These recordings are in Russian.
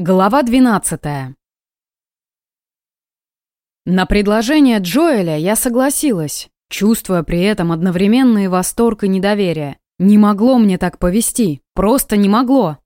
Глава 12 На предложение Джоэля я согласилась, чувствуя при этом одновременный восторг и недоверие. Не могло мне так повести, просто не могло.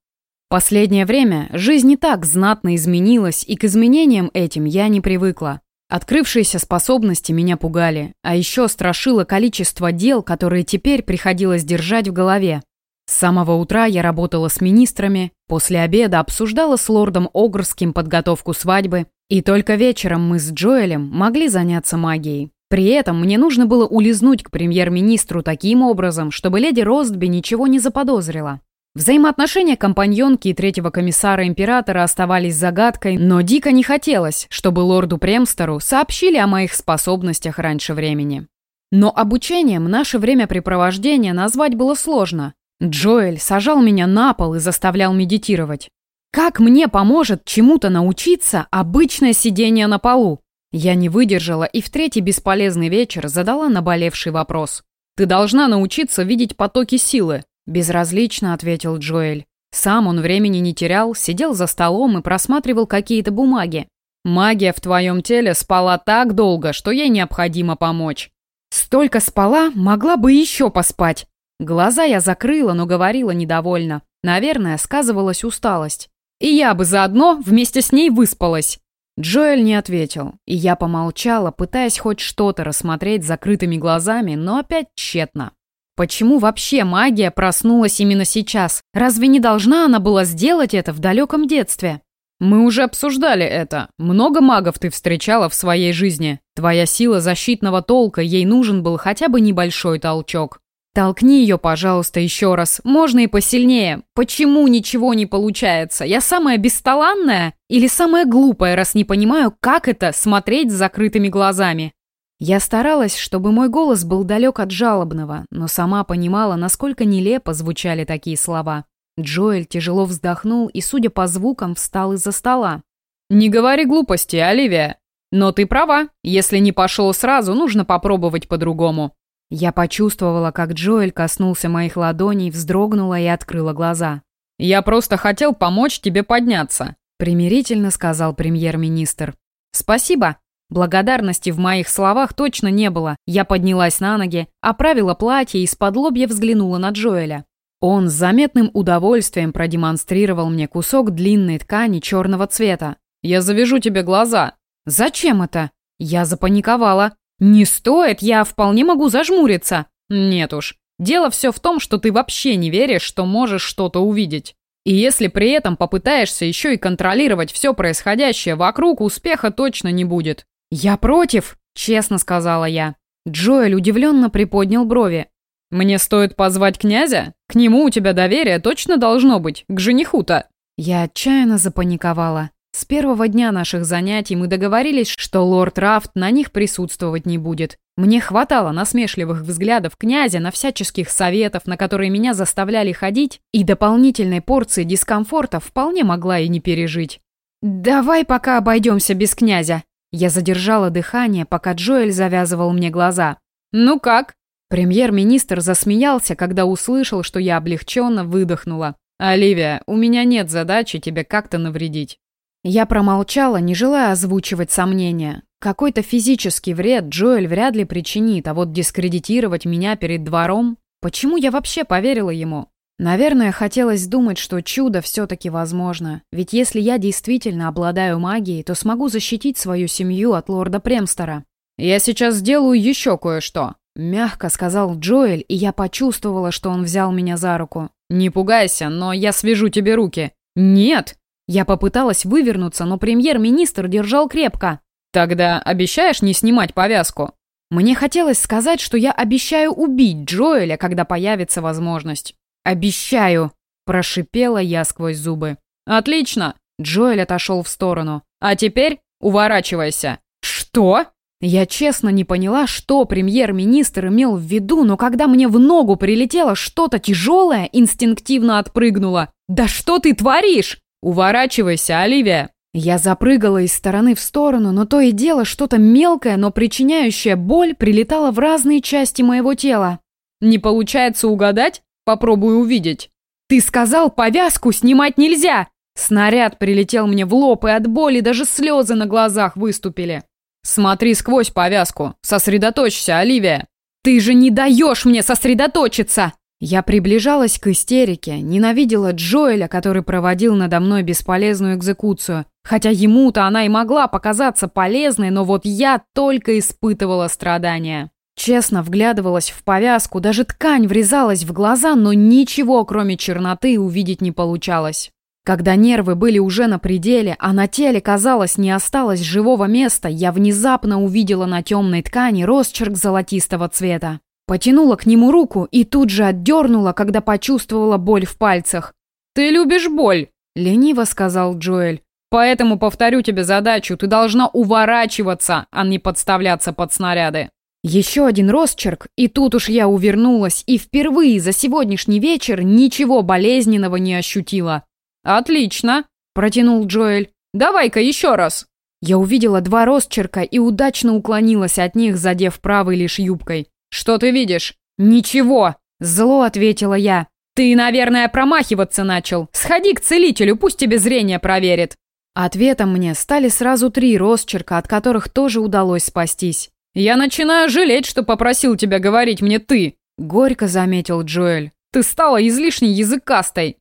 Последнее время жизнь не так знатно изменилась, и к изменениям этим я не привыкла. Открывшиеся способности меня пугали, а еще страшило количество дел, которые теперь приходилось держать в голове. С самого утра я работала с министрами, после обеда обсуждала с лордом Огрским подготовку свадьбы, и только вечером мы с Джоэлем могли заняться магией. При этом мне нужно было улизнуть к премьер-министру таким образом, чтобы леди Ростби ничего не заподозрила. Взаимоотношения компаньонки и третьего комиссара императора оставались загадкой, но дико не хотелось, чтобы лорду Премстеру сообщили о моих способностях раньше времени. Но обучением наше времяпрепровождение назвать было сложно. Джоэль сажал меня на пол и заставлял медитировать. Как мне поможет чему-то научиться обычное сидение на полу? Я не выдержала и в третий бесполезный вечер задала наболевший вопрос. «Ты должна научиться видеть потоки силы», – безразлично ответил Джоэль. Сам он времени не терял, сидел за столом и просматривал какие-то бумаги. «Магия в твоем теле спала так долго, что ей необходимо помочь». «Столько спала, могла бы еще поспать», Глаза я закрыла, но говорила недовольно. Наверное, сказывалась усталость. И я бы заодно вместе с ней выспалась. Джоэль не ответил, и я помолчала, пытаясь хоть что-то рассмотреть закрытыми глазами, но опять тщетно. Почему вообще магия проснулась именно сейчас? Разве не должна она была сделать это в далеком детстве? Мы уже обсуждали это. Много магов ты встречала в своей жизни. Твоя сила защитного толка, ей нужен был хотя бы небольшой толчок. «Толкни ее, пожалуйста, еще раз. Можно и посильнее. Почему ничего не получается? Я самая бесталанная или самая глупая, раз не понимаю, как это смотреть с закрытыми глазами?» Я старалась, чтобы мой голос был далек от жалобного, но сама понимала, насколько нелепо звучали такие слова. Джоэль тяжело вздохнул и, судя по звукам, встал из-за стола. «Не говори глупости, Оливия. Но ты права. Если не пошел сразу, нужно попробовать по-другому. Я почувствовала, как Джоэль коснулся моих ладоней, вздрогнула и открыла глаза. «Я просто хотел помочь тебе подняться», — примирительно сказал премьер-министр. «Спасибо». Благодарности в моих словах точно не было. Я поднялась на ноги, оправила платье и из-под лобья взглянула на Джоэля. Он с заметным удовольствием продемонстрировал мне кусок длинной ткани черного цвета. «Я завяжу тебе глаза». «Зачем это?» Я запаниковала. «Не стоит, я вполне могу зажмуриться». «Нет уж. Дело все в том, что ты вообще не веришь, что можешь что-то увидеть. И если при этом попытаешься еще и контролировать все происходящее вокруг, успеха точно не будет». «Я против», — честно сказала я. Джоэль удивленно приподнял брови. «Мне стоит позвать князя? К нему у тебя доверие точно должно быть, к жениху-то». Я отчаянно запаниковала. С первого дня наших занятий мы договорились, что лорд Рафт на них присутствовать не будет. Мне хватало насмешливых взглядов князя на всяческих советов, на которые меня заставляли ходить, и дополнительной порции дискомфорта вполне могла и не пережить. «Давай пока обойдемся без князя». Я задержала дыхание, пока Джоэль завязывал мне глаза. «Ну как?» Премьер-министр засмеялся, когда услышал, что я облегченно выдохнула. «Оливия, у меня нет задачи тебе как-то навредить. Я промолчала, не желая озвучивать сомнения. Какой-то физический вред Джоэль вряд ли причинит, а вот дискредитировать меня перед двором... Почему я вообще поверила ему? Наверное, хотелось думать, что чудо все-таки возможно. Ведь если я действительно обладаю магией, то смогу защитить свою семью от лорда Премстера. «Я сейчас сделаю еще кое-что», — мягко сказал Джоэль, и я почувствовала, что он взял меня за руку. «Не пугайся, но я свяжу тебе руки». «Нет!» Я попыталась вывернуться, но премьер-министр держал крепко. «Тогда обещаешь не снимать повязку?» Мне хотелось сказать, что я обещаю убить Джоэля, когда появится возможность. «Обещаю!» – прошипела я сквозь зубы. «Отлично!» – Джоэль отошел в сторону. «А теперь уворачивайся!» «Что?» Я честно не поняла, что премьер-министр имел в виду, но когда мне в ногу прилетело что-то тяжелое, инстинктивно отпрыгнула. «Да что ты творишь?» «Уворачивайся, Оливия!» Я запрыгала из стороны в сторону, но то и дело что-то мелкое, но причиняющее боль прилетало в разные части моего тела. «Не получается угадать? Попробуй увидеть». «Ты сказал, повязку снимать нельзя!» Снаряд прилетел мне в лоб, и от боли даже слезы на глазах выступили. «Смотри сквозь повязку. Сосредоточься, Оливия!» «Ты же не даешь мне сосредоточиться!» Я приближалась к истерике, ненавидела Джоэля, который проводил надо мной бесполезную экзекуцию. Хотя ему-то она и могла показаться полезной, но вот я только испытывала страдания. Честно вглядывалась в повязку, даже ткань врезалась в глаза, но ничего, кроме черноты, увидеть не получалось. Когда нервы были уже на пределе, а на теле, казалось, не осталось живого места, я внезапно увидела на темной ткани росчерк золотистого цвета. Потянула к нему руку и тут же отдернула, когда почувствовала боль в пальцах. «Ты любишь боль», — лениво сказал Джоэль. «Поэтому повторю тебе задачу, ты должна уворачиваться, а не подставляться под снаряды». Еще один росчерк, и тут уж я увернулась и впервые за сегодняшний вечер ничего болезненного не ощутила. «Отлично!» – протянул Джоэль. «Давай-ка еще раз!» Я увидела два росчерка и удачно уклонилась от них, задев правой лишь юбкой. «Что ты видишь?» «Ничего!» – зло ответила я. «Ты, наверное, промахиваться начал. Сходи к целителю, пусть тебе зрение проверит». Ответом мне стали сразу три росчерка, от которых тоже удалось спастись. «Я начинаю жалеть, что попросил тебя говорить мне ты», — горько заметил Джоэль. «Ты стала излишне языкастой».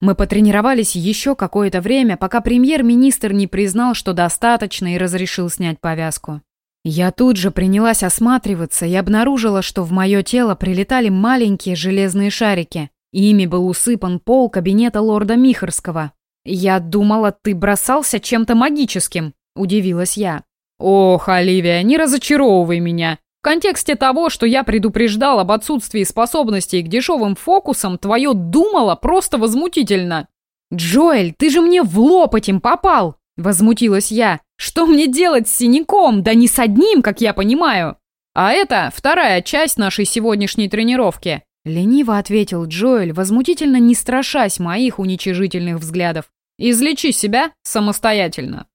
Мы потренировались еще какое-то время, пока премьер-министр не признал, что достаточно и разрешил снять повязку. Я тут же принялась осматриваться и обнаружила, что в мое тело прилетали маленькие железные шарики. Ими был усыпан пол кабинета лорда Михарского. «Я думала, ты бросался чем-то магическим», – удивилась я. «Ох, Оливия, не разочаровывай меня. В контексте того, что я предупреждал об отсутствии способностей к дешевым фокусам, твое думало просто возмутительно. «Джоэль, ты же мне в лоб этим попал!» – возмутилась я. «Что мне делать с синяком? Да не с одним, как я понимаю!» «А это вторая часть нашей сегодняшней тренировки», – лениво ответил Джоэль, возмутительно не страшась моих уничижительных взглядов. «Излечи себя самостоятельно».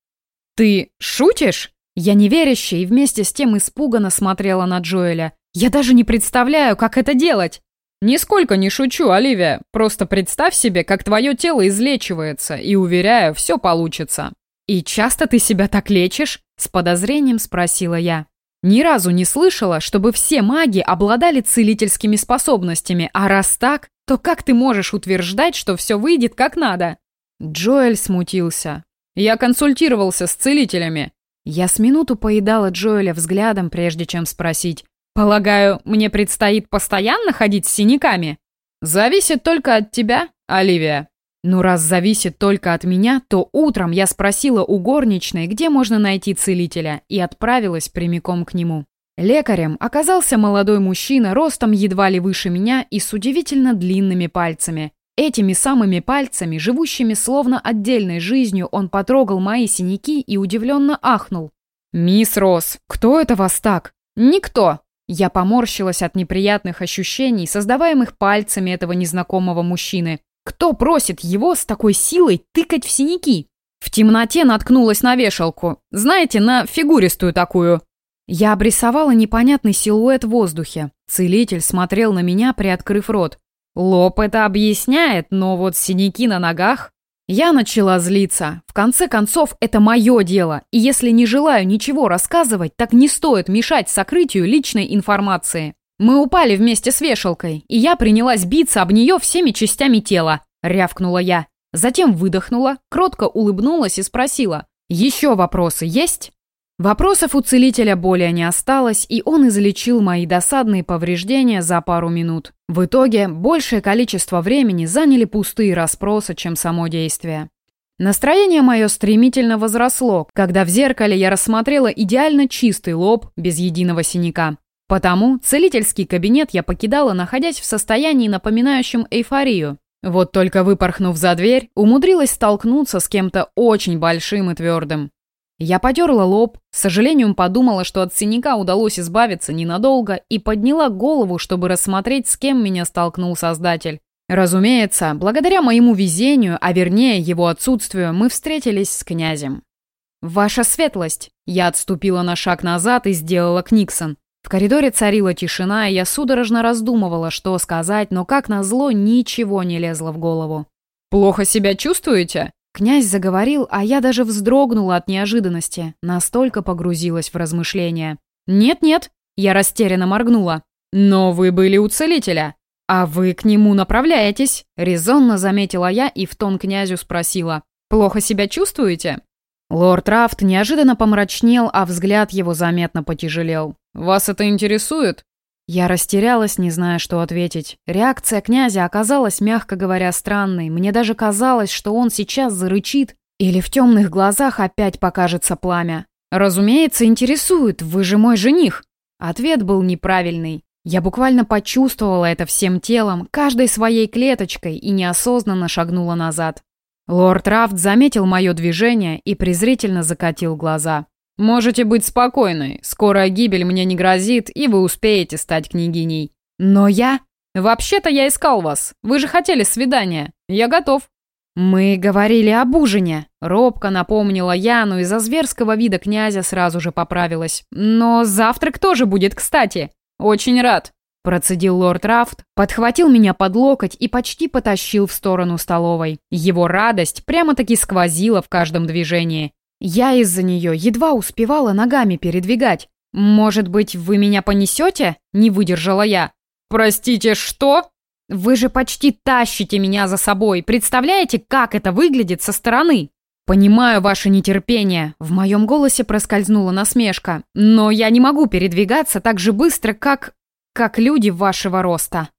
«Ты шутишь?» Я неверяще и вместе с тем испуганно смотрела на Джоэля. «Я даже не представляю, как это делать!» «Нисколько не шучу, Оливия. Просто представь себе, как твое тело излечивается, и, уверяю, все получится». «И часто ты себя так лечишь?» — с подозрением спросила я. Ни разу не слышала, чтобы все маги обладали целительскими способностями, а раз так, то как ты можешь утверждать, что все выйдет как надо?» Джоэль смутился. «Я консультировался с целителями. Я с минуту поедала Джоэля взглядом, прежде чем спросить. «Полагаю, мне предстоит постоянно ходить с синяками?» «Зависит только от тебя, Оливия». «Ну, раз зависит только от меня, то утром я спросила у горничной, где можно найти целителя, и отправилась прямиком к нему. Лекарем оказался молодой мужчина, ростом едва ли выше меня и с удивительно длинными пальцами. Этими самыми пальцами, живущими словно отдельной жизнью, он потрогал мои синяки и удивленно ахнул. «Мисс Росс, кто это вас так?» «Никто!» Я поморщилась от неприятных ощущений, создаваемых пальцами этого незнакомого мужчины. Кто просит его с такой силой тыкать в синяки? В темноте наткнулась на вешалку. Знаете, на фигуристую такую. Я обрисовала непонятный силуэт в воздухе. Целитель смотрел на меня, приоткрыв рот. Лоб это объясняет, но вот синяки на ногах... Я начала злиться. В конце концов, это мое дело, и если не желаю ничего рассказывать, так не стоит мешать сокрытию личной информации. Мы упали вместе с вешалкой, и я принялась биться об нее всеми частями тела, рявкнула я. Затем выдохнула, кротко улыбнулась и спросила, «Еще вопросы есть?» Вопросов у целителя более не осталось, и он излечил мои досадные повреждения за пару минут. В итоге большее количество времени заняли пустые расспросы, чем само действие. Настроение мое стремительно возросло, когда в зеркале я рассмотрела идеально чистый лоб без единого синяка. Потому целительский кабинет я покидала, находясь в состоянии, напоминающем эйфорию. Вот только выпорхнув за дверь, умудрилась столкнуться с кем-то очень большим и твердым. Я потерла лоб, с сожалением подумала, что от синяка удалось избавиться ненадолго и подняла голову, чтобы рассмотреть, с кем меня столкнул Создатель. Разумеется, благодаря моему везению, а вернее его отсутствию, мы встретились с князем. «Ваша светлость!» Я отступила на шаг назад и сделала Книксон. В коридоре царила тишина, и я судорожно раздумывала, что сказать, но как назло ничего не лезло в голову. «Плохо себя чувствуете?» Князь заговорил, а я даже вздрогнула от неожиданности, настолько погрузилась в размышления. «Нет-нет», — я растерянно моргнула. «Но вы были у целителя. А вы к нему направляетесь», — резонно заметила я и в тон князю спросила. «Плохо себя чувствуете?» Лорд Рафт неожиданно помрачнел, а взгляд его заметно потяжелел. «Вас это интересует?» Я растерялась, не зная, что ответить. Реакция князя оказалась, мягко говоря, странной. Мне даже казалось, что он сейчас зарычит, или в темных глазах опять покажется пламя. «Разумеется, интересует, вы же мой жених!» Ответ был неправильный. Я буквально почувствовала это всем телом, каждой своей клеточкой и неосознанно шагнула назад. Лорд Рафт заметил мое движение и презрительно закатил глаза. «Можете быть спокойны, скорая гибель мне не грозит, и вы успеете стать княгиней». «Но я...» «Вообще-то я искал вас. Вы же хотели свидания. Я готов». «Мы говорили об ужине», — робко напомнила я, но из-за зверского вида князя сразу же поправилась. «Но завтрак тоже будет кстати. Очень рад». Процедил лорд Рафт, подхватил меня под локоть и почти потащил в сторону столовой. Его радость прямо-таки сквозила в каждом движении. Я из-за нее едва успевала ногами передвигать. «Может быть, вы меня понесете?» – не выдержала я. «Простите, что?» «Вы же почти тащите меня за собой. Представляете, как это выглядит со стороны?» «Понимаю ваше нетерпение», — в моем голосе проскользнула насмешка. «Но я не могу передвигаться так же быстро, как... как люди вашего роста».